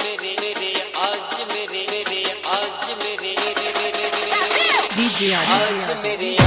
मेरे मेरे आज मेरे मेरे आज मेरे मेरे मेरे आज मेरे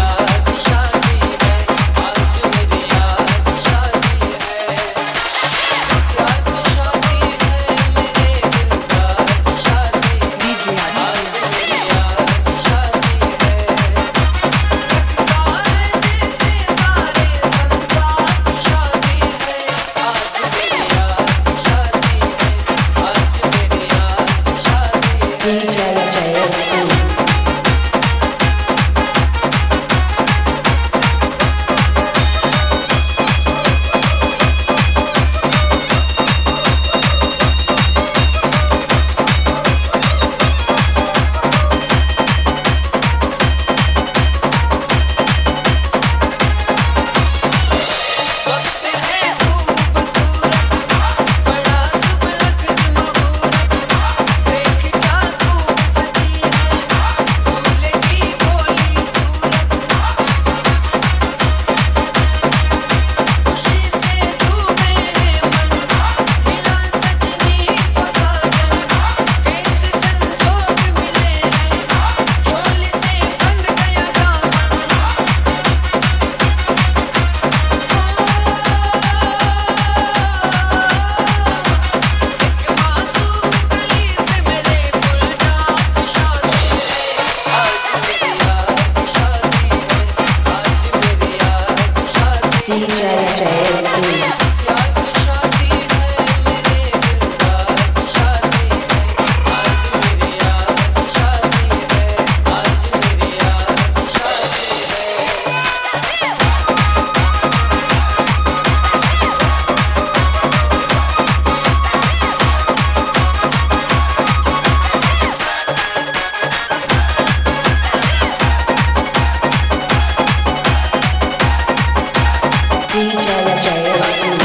DJ DJ DJ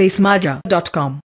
SpaceMaja.com